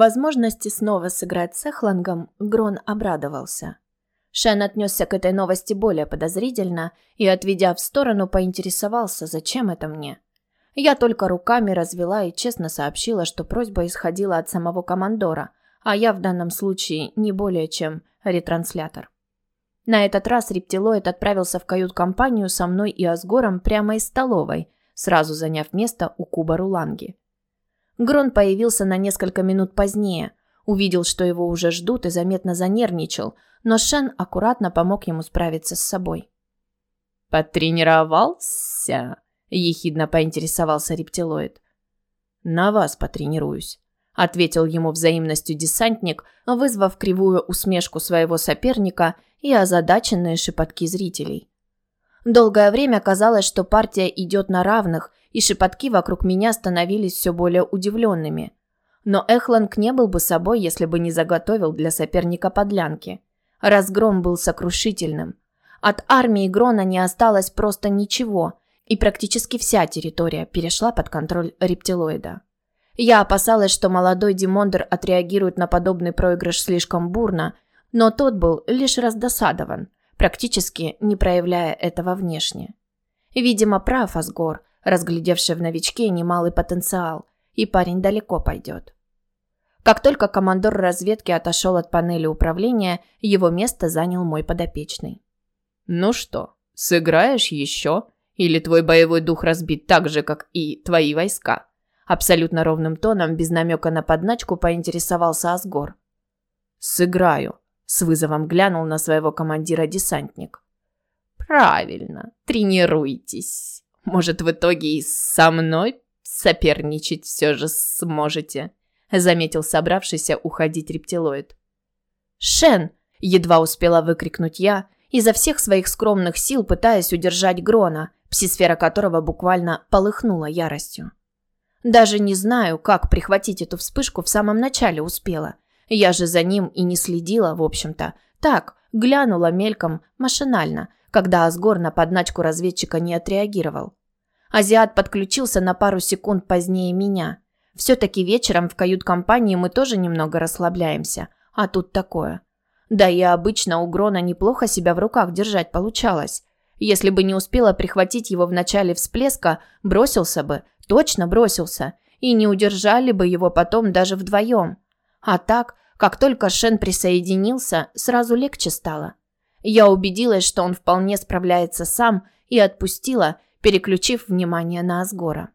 Возможности снова сыграть с Эхлангом Грон обрадовался. Шен отнесся к этой новости более подозрительно и, отведя в сторону, поинтересовался, зачем это мне. Я только руками развела и честно сообщила, что просьба исходила от самого командора, а я в данном случае не более чем ретранслятор. На этот раз рептилоид отправился в кают-компанию со мной и Асгором прямо из столовой, сразу заняв место у куба Руланги. Грон появился на несколько минут позднее, увидел, что его уже ждут и заметно занервничал, но Шен аккуратно помог ему справиться с собой. «Потренировался?» – ехидно поинтересовался рептилоид. «На вас потренируюсь», – ответил ему взаимностью десантник, вызвав кривую усмешку своего соперника и озадаченные шепотки зрителей. Долгое время казалось, что партия идет на равных, и шепотки вокруг меня становились все более удивленными. Но Эхланг не был бы собой, если бы не заготовил для соперника подлянки. Разгром был сокрушительным. От армии Грона не осталось просто ничего, и практически вся территория перешла под контроль рептилоида. Я опасалась, что молодой Димондер отреагирует на подобный проигрыш слишком бурно, но тот был лишь раздосадован, практически не проявляя этого внешне. Видимо, прав Асгор, разглядевший в новичке немалый потенциал, и парень далеко пойдет. Как только командор разведки отошел от панели управления, его место занял мой подопечный. «Ну что, сыграешь еще? Или твой боевой дух разбит так же, как и твои войска?» Абсолютно ровным тоном, без намека на подначку, поинтересовался Асгор. «Сыграю», – с вызовом глянул на своего командира десантник. «Правильно, тренируйтесь. Может, в итоге и со мной соперничать все же сможете», – заметил собравшийся уходить рептилоид. «Шен!» – едва успела выкрикнуть я, изо всех своих скромных сил пытаясь удержать Грона, псисфера которого буквально полыхнула яростью. Даже не знаю, как прихватить эту вспышку в самом начале успела. Я же за ним и не следила, в общем-то. Так, глянула мельком, машинально, когда Асгор на подначку разведчика не отреагировал. Азиат подключился на пару секунд позднее меня. Все-таки вечером в кают-компании мы тоже немного расслабляемся, а тут такое. Да и обычно у Грона неплохо себя в руках держать получалось. Если бы не успела прихватить его в начале всплеска, бросился бы, точно бросился, и не удержали бы его потом даже вдвоем. А так, как только Шен присоединился, сразу легче стало. Я убедилась, что он вполне справляется сам, и отпустила, переключив внимание на Асгора.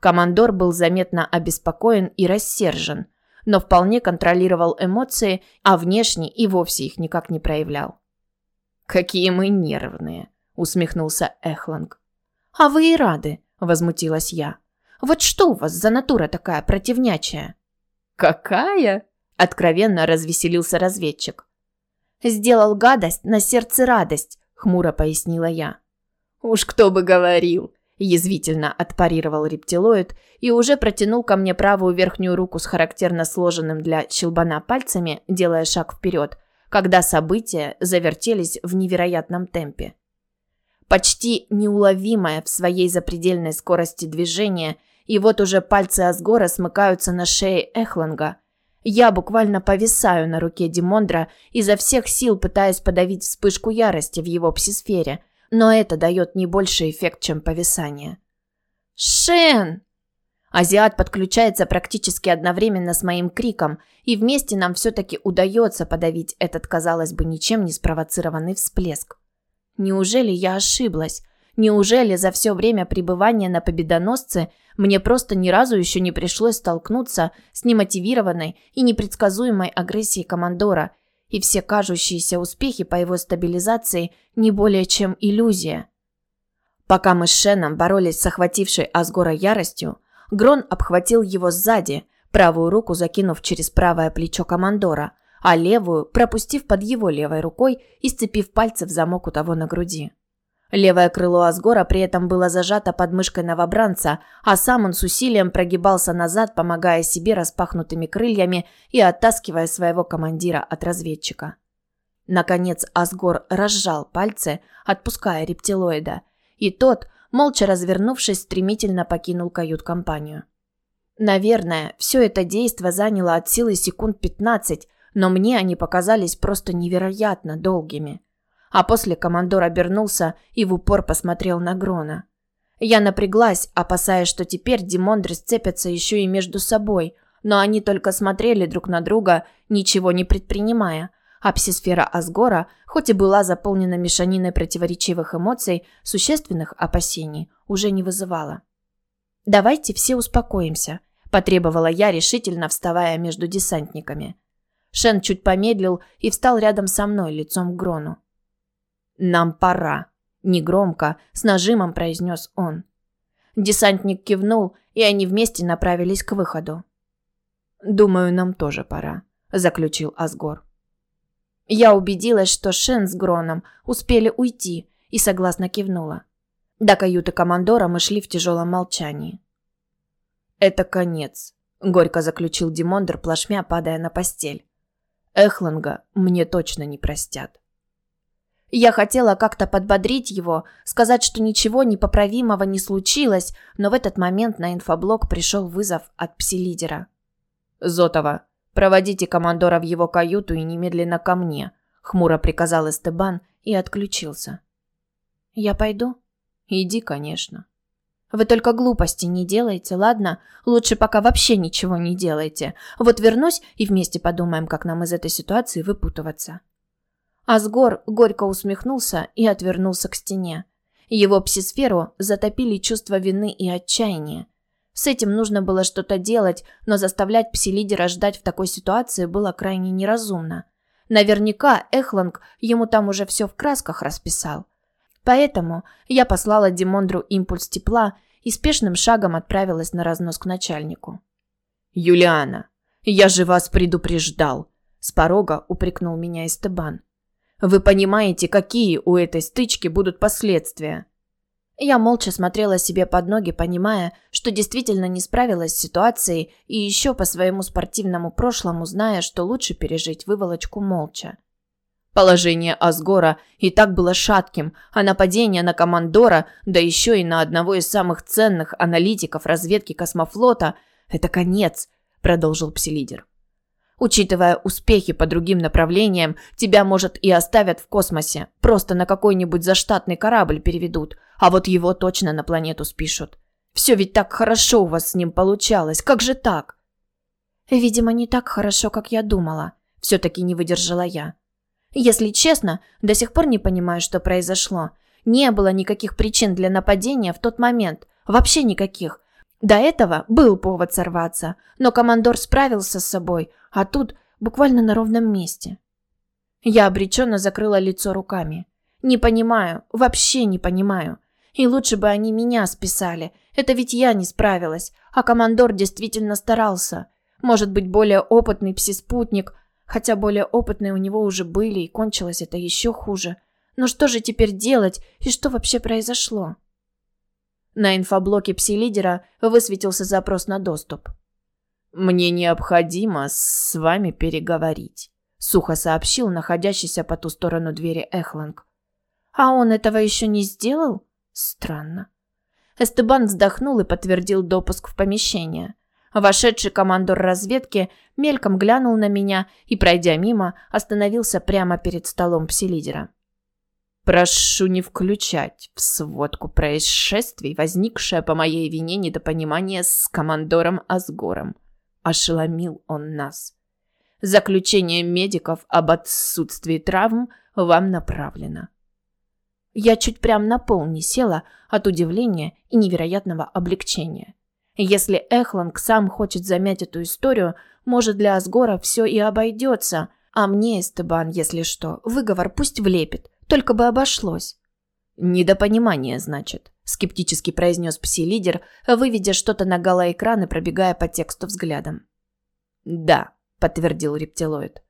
Командор был заметно обеспокоен и рассержен, но вполне контролировал эмоции, а внешне и вовсе их никак не проявлял. «Какие мы нервные!» – усмехнулся Эхланг. «А вы и рады!» – возмутилась я. «Вот что у вас за натура такая противнячая?» «Какая?» – откровенно развеселился разведчик. «Сделал гадость, на сердце радость», – хмуро пояснила я. «Уж кто бы говорил!» – язвительно отпарировал рептилоид и уже протянул ко мне правую верхнюю руку с характерно сложенным для щелбана пальцами, делая шаг вперед, когда события завертелись в невероятном темпе. Почти неуловимое в своей запредельной скорости движение, и вот уже пальцы Асгора смыкаются на шее Эхланга. Я буквально повисаю на руке Димондра, изо всех сил пытаясь подавить вспышку ярости в его псисфере – но это дает не больше эффект, чем повисание. «Шен!» Азиат подключается практически одновременно с моим криком, и вместе нам все-таки удается подавить этот, казалось бы, ничем не спровоцированный всплеск. Неужели я ошиблась? Неужели за все время пребывания на победоносце мне просто ни разу еще не пришлось столкнуться с немотивированной и непредсказуемой агрессией командора – и все кажущиеся успехи по его стабилизации не более чем иллюзия. Пока мы с Шеном боролись с охватившей Асгора яростью, Грон обхватил его сзади, правую руку закинув через правое плечо командора, а левую пропустив под его левой рукой и сцепив пальцы в замок у того на груди. Левое крыло Асгора при этом было зажато под мышкой новобранца, а сам он с усилием прогибался назад, помогая себе распахнутыми крыльями и оттаскивая своего командира от разведчика. Наконец Асгор разжал пальцы, отпуская рептилоида, и тот, молча развернувшись, стремительно покинул кают-компанию. Наверное, все это действо заняло от силы секунд 15, но мне они показались просто невероятно долгими. А после командор обернулся и в упор посмотрел на Грона. Я напряглась, опасаясь, что теперь Димондры сцепятся еще и между собой, но они только смотрели друг на друга, ничего не предпринимая. А псисфера Асгора, хоть и была заполнена мешаниной противоречивых эмоций, существенных опасений уже не вызывала. «Давайте все успокоимся», – потребовала я, решительно вставая между десантниками. Шен чуть помедлил и встал рядом со мной, лицом к Грону. «Нам пора», – негромко, с нажимом произнес он. Десантник кивнул, и они вместе направились к выходу. «Думаю, нам тоже пора», – заключил Асгор. Я убедилась, что Шен с Гроном успели уйти, и согласно кивнула. До каюты командора мы шли в тяжелом молчании. «Это конец», – горько заключил Димондр, плашмя падая на постель. «Эхланга мне точно не простят». Я хотела как-то подбодрить его, сказать, что ничего непоправимого не случилось, но в этот момент на инфоблок пришел вызов от пси-лидера. «Зотова, проводите командора в его каюту и немедленно ко мне», – хмуро приказал Эстебан и отключился. «Я пойду?» «Иди, конечно». «Вы только глупости не делайте, ладно? Лучше пока вообще ничего не делайте. Вот вернусь и вместе подумаем, как нам из этой ситуации выпутываться». Асгор горько усмехнулся и отвернулся к стене. Его псисферу затопили чувство вины и отчаяния. С этим нужно было что-то делать, но заставлять пси-лидера ждать в такой ситуации было крайне неразумно. Наверняка Эхланг ему там уже все в красках расписал. Поэтому я послала Димондру импульс тепла и спешным шагом отправилась на разнос к начальнику. «Юлиана, я же вас предупреждал!» С порога упрекнул меня Эстебан. «Вы понимаете, какие у этой стычки будут последствия?» Я молча смотрела себе под ноги, понимая, что действительно не справилась с ситуацией и еще по своему спортивному прошлому зная, что лучше пережить выволочку молча. Положение Асгора и так было шатким, а нападение на командора, да еще и на одного из самых ценных аналитиков разведки космофлота – это конец, продолжил пси-лидер. Учитывая успехи по другим направлениям, тебя, может, и оставят в космосе. Просто на какой-нибудь заштатный корабль переведут, а вот его точно на планету спишут. Все ведь так хорошо у вас с ним получалось. Как же так? Видимо, не так хорошо, как я думала. Все-таки не выдержала я. Если честно, до сих пор не понимаю, что произошло. Не было никаких причин для нападения в тот момент. Вообще никаких. До этого был повод сорваться, но командор справился с собой, а тут буквально на ровном месте. Я обреченно закрыла лицо руками. Не понимаю, вообще не понимаю. И лучше бы они меня списали. Это ведь я не справилась, а командор действительно старался. Может быть, более опытный пси-спутник, хотя более опытные у него уже были, и кончилось это еще хуже. Но что же теперь делать, и что вообще произошло? На инфоблоке пси-лидера высветился запрос на доступ. «Мне необходимо с вами переговорить», — сухо сообщил находящийся по ту сторону двери Эхланг. «А он этого еще не сделал? Странно». Эстебан вздохнул и подтвердил допуск в помещение. Вошедший командор разведки мельком глянул на меня и, пройдя мимо, остановился прямо перед столом пси-лидера. Прошу не включать в сводку происшествий, возникшее по моей вине недопонимание с командором Асгором. Ошеломил он нас. Заключение медиков об отсутствии травм вам направлено. Я чуть прям на пол не села от удивления и невероятного облегчения. Если Эхланг сам хочет замять эту историю, может, для Асгора все и обойдется, а мне, Эстебан, если что, выговор пусть влепит. Только бы обошлось. «Недопонимание, значит», – скептически произнес пси-лидер, выведя что-то на голоэкран и пробегая по тексту взглядом. «Да», – подтвердил рептилоид.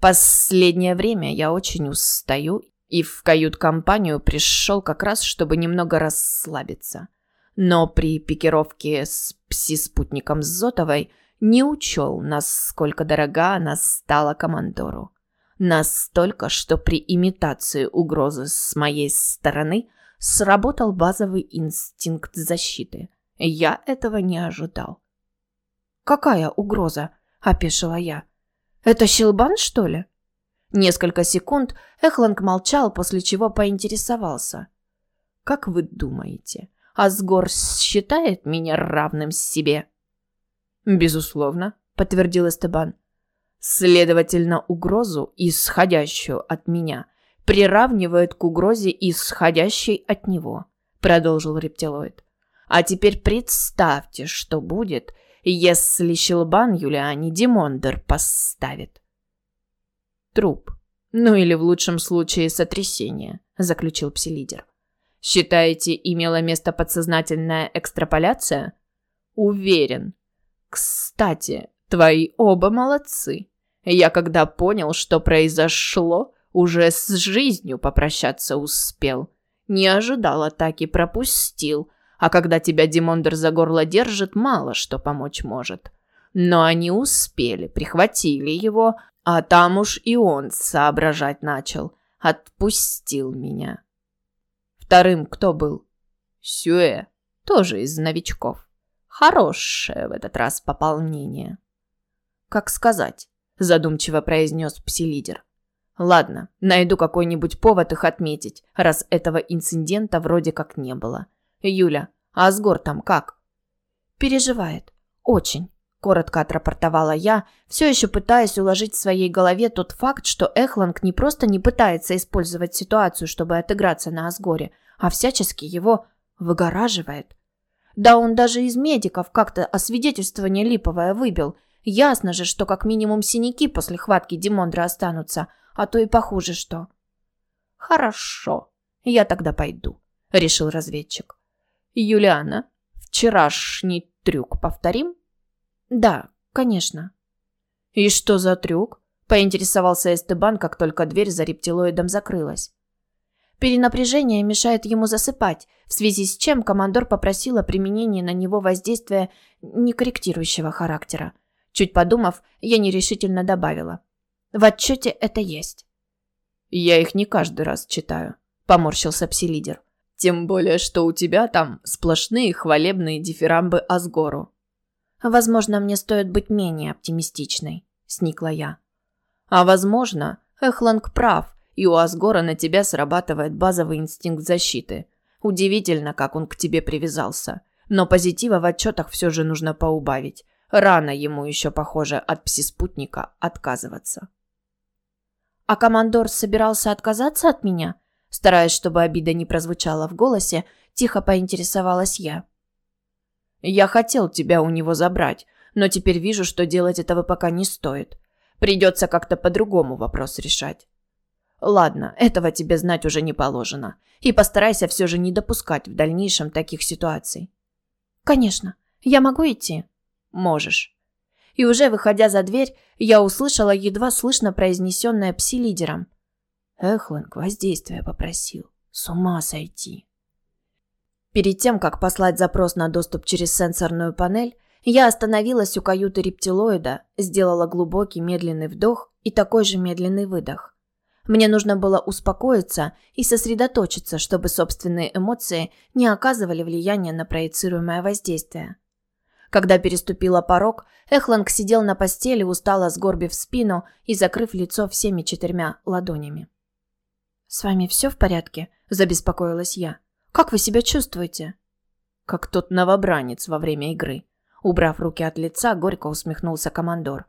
«Последнее время я очень устаю и в кают-компанию пришел как раз, чтобы немного расслабиться. Но при пикировке с пси-спутником Зотовой не учел, насколько дорога она стала командору. Настолько, что при имитации угрозы с моей стороны сработал базовый инстинкт защиты. Я этого не ожидал. «Какая угроза?» – опешила я. «Это Щелбан, что ли?» Несколько секунд Эхланг молчал, после чего поинтересовался. «Как вы думаете, Асгор считает меня равным себе?» «Безусловно», – подтвердил Эстебан. «Следовательно, угрозу, исходящую от меня, приравнивает к угрозе, исходящей от него», – продолжил рептилоид. «А теперь представьте, что будет, если Щелбан Юлиане Димондер поставит». Труп. Ну или в лучшем случае сотрясение, заключил пси-лидер. Считаете, имела место подсознательная экстраполяция? Уверен. Кстати, твои оба молодцы. Я когда понял, что произошло, уже с жизнью попрощаться успел. Не ожидал атаки, пропустил. А когда тебя Димондер за горло держит, мало что помочь может. Но они успели, прихватили его, а там уж и он соображать начал. Отпустил меня. Вторым кто был? Сюэ, тоже из новичков. Хорошее в этот раз пополнение. Как сказать, задумчиво произнес пси-лидер. Ладно, найду какой-нибудь повод их отметить, раз этого инцидента вроде как не было. Юля, а Асгор там как? Переживает. Очень. Коротко отрапортовала я, все еще пытаясь уложить в своей голове тот факт, что Эхланг не просто не пытается использовать ситуацию, чтобы отыграться на Асгоре, а всячески его выгораживает. Да он даже из медиков как-то освидетельствование липовое выбил. Ясно же, что как минимум синяки после хватки Димондра останутся, а то и похуже что. «Хорошо, я тогда пойду», — решил разведчик. «Юлиана, вчерашний трюк повторим?» «Да, конечно». «И что за трюк?» – поинтересовался Эстебан, как только дверь за рептилоидом закрылась. Перенапряжение мешает ему засыпать, в связи с чем командор попросил о применении на него воздействия некорректирующего характера. Чуть подумав, я нерешительно добавила. В отчете это есть. «Я их не каждый раз читаю», – поморщился пси-лидер. «Тем более, что у тебя там сплошные хвалебные дифирамбы Асгору. Возможно, мне стоит быть менее оптимистичной, сникла я. А возможно, Эхланг прав, и у Асгора на тебя срабатывает базовый инстинкт защиты. Удивительно, как он к тебе привязался. Но позитива в отчетах все же нужно поубавить. Рано ему еще, похоже, от пси-спутника отказываться. А командор собирался отказаться от меня? Стараясь, чтобы обида не прозвучала в голосе, тихо поинтересовалась я. Я хотел тебя у него забрать, но теперь вижу, что делать этого пока не стоит. Придется как-то по-другому вопрос решать. Ладно, этого тебе знать уже не положено. И постарайся все же не допускать в дальнейшем таких ситуаций. Конечно. Я могу идти? Можешь. И уже выходя за дверь, я услышала едва слышно произнесенное пси-лидером. Эхланг воздействия попросил. С ума сойти. Перед тем, как послать запрос на доступ через сенсорную панель, я остановилась у каюты рептилоида, сделала глубокий медленный вдох и такой же медленный выдох. Мне нужно было успокоиться и сосредоточиться, чтобы собственные эмоции не оказывали влияния на проецируемое воздействие. Когда переступила порог, Эхланг сидел на постели, устало сгорбив спину и закрыв лицо всеми четырьмя ладонями. «С вами все в порядке?» – забеспокоилась я. Как вы себя чувствуете?» «Как тот новобранец во время игры». Убрав руки от лица, горько усмехнулся командор.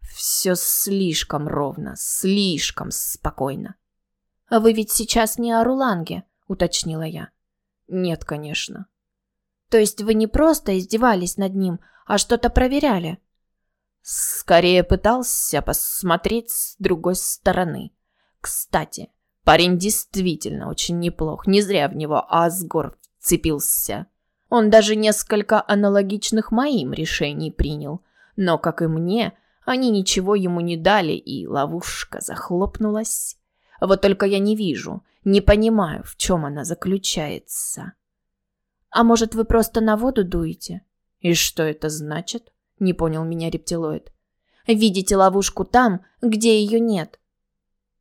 «Все слишком ровно, слишком спокойно». «А вы ведь сейчас не о Руланге», — уточнила я. «Нет, конечно». «То есть вы не просто издевались над ним, а что-то проверяли?» «Скорее пытался посмотреть с другой стороны. Кстати, Парень действительно очень неплох, не зря в него Асгор вцепился. Он даже несколько аналогичных моим решений принял, но, как и мне, они ничего ему не дали, и ловушка захлопнулась. Вот только я не вижу, не понимаю, в чем она заключается. А может, вы просто на воду дуете? И что это значит? Не понял меня рептилоид. Видите ловушку там, где ее нет.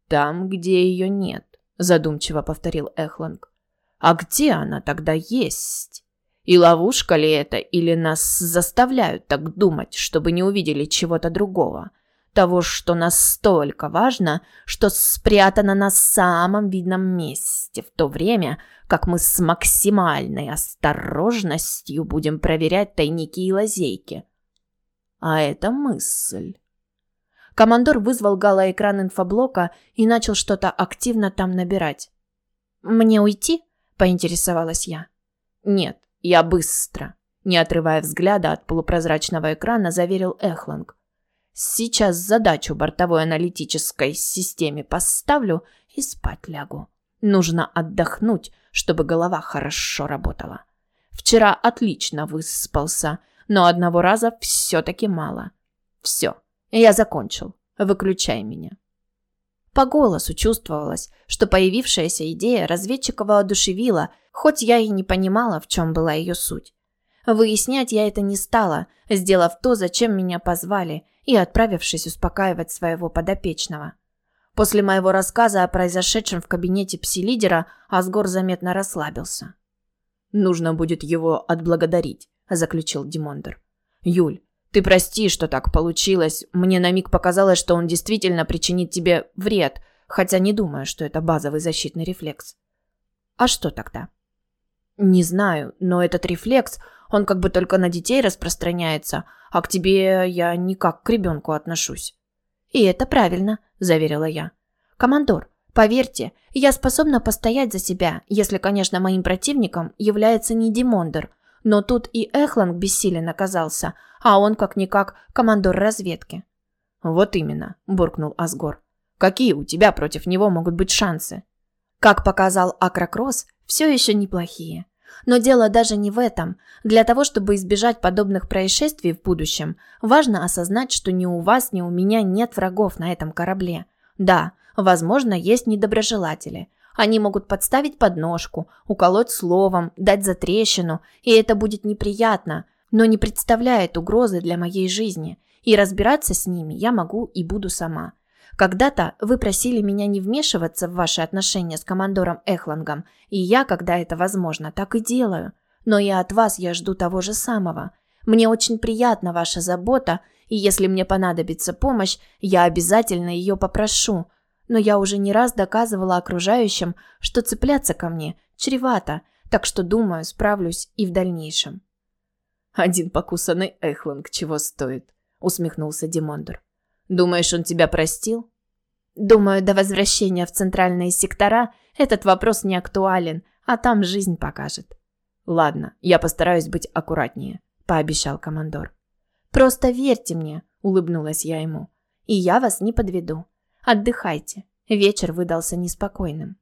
Там, где ее нет, задумчиво повторил Эхланг. А где она тогда есть? И ловушка ли это, или нас заставляют так думать, чтобы не увидели чего-то другого? Того, что настолько важно, что спрятано на самом видном месте, в то время, как мы с максимальной осторожностью будем проверять тайники и лазейки. А это мысль. Командор вызвал галоэкран инфоблока и начал что-то активно там набирать. «Мне уйти?» – поинтересовалась я. «Нет, я быстро», – не отрывая взгляда от полупрозрачного экрана, заверил Эхланг. «Сейчас задачу бортовой аналитической системе поставлю и спать лягу. Нужно отдохнуть, чтобы голова хорошо работала. Вчера отлично выспался, но одного раза все-таки мало. Все, я закончил. Выключай меня. По голосу чувствовалось, что появившаяся идея разведчика воодушевила, хоть я и не понимала, в чем была ее суть. Выяснять я это не стала, сделав то, зачем меня позвали, и отправившись успокаивать своего подопечного. После моего рассказа о произошедшем в кабинете пси-лидера Асгор заметно расслабился. «Нужно будет его отблагодарить», – заключил Димондер. «Юль, ты прости, что так получилось. Мне на миг показалось, что он действительно причинит тебе вред, хотя не думаю, что это базовый защитный рефлекс. А что тогда? Не знаю, но этот рефлекс, он как бы только на детей распространяется, а к тебе я никак к ребенку отношусь. И это правильно, заверила я. Командор, поверьте, я способна постоять за себя, если, конечно, моим противником является не Димондер, но тут и Эхланг бессилен оказался, а он как-никак командор разведки. «Вот именно», – буркнул Асгор. «Какие у тебя против него могут быть шансы?» Как показал Акрокросс, все еще неплохие. Но дело даже не в этом. Для того, чтобы избежать подобных происшествий в будущем, важно осознать, что ни у вас, ни у меня нет врагов на этом корабле. Да, возможно, есть недоброжелатели, они могут подставить подножку, уколоть словом, дать затрещину, и это будет неприятно, но не представляет угрозы для моей жизни. И разбираться с ними я могу и буду сама. Когда-то вы просили меня не вмешиваться в ваши отношения с командором Эхлангом, и я, когда это возможно, так и делаю. Но и от вас я жду того же самого. Мне очень приятна ваша забота, и если мне понадобится помощь, я обязательно ее попрошу – но я уже не раз доказывала окружающим, что цепляться ко мне чревато, так что, думаю, справлюсь и в дальнейшем. «Один покусанный Эхланг чего стоит?» – усмехнулся Димондор. «Думаешь, он тебя простил?» «Думаю, до возвращения в центральные сектора этот вопрос не актуален, а там жизнь покажет». «Ладно, я постараюсь быть аккуратнее», – пообещал командор. «Просто верьте мне», – улыбнулась я ему. «И я вас не подведу. Отдыхайте. Вечер выдался неспокойным.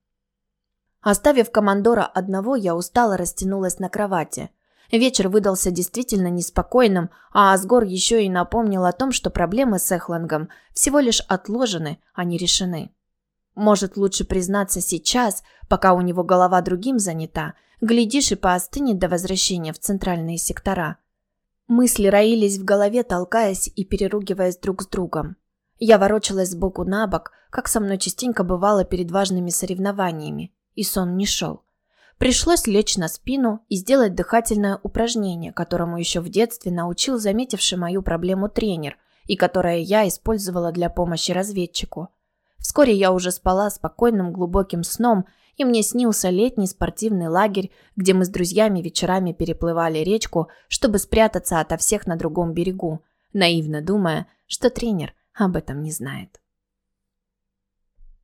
Оставив командора одного, я устало растянулась на кровати. Вечер выдался действительно неспокойным, а Асгор еще и напомнил о том, что проблемы с Эхлангом всего лишь отложены, а не решены. Может, лучше признаться сейчас, пока у него голова другим занята, глядишь и поостынет до возвращения в центральные сектора. Мысли роились в голове, толкаясь и переругиваясь друг с другом. Я ворочалась сбоку на бок, как со мной частенько бывало перед важными соревнованиями, и сон не шел. Пришлось лечь на спину и сделать дыхательное упражнение, которому еще в детстве научил заметивший мою проблему тренер, и которое я использовала для помощи разведчику. Вскоре я уже спала спокойным глубоким сном, и мне снился летний спортивный лагерь, где мы с друзьями вечерами переплывали речку, чтобы спрятаться ото всех на другом берегу, наивно думая, что тренер – об этом не знает.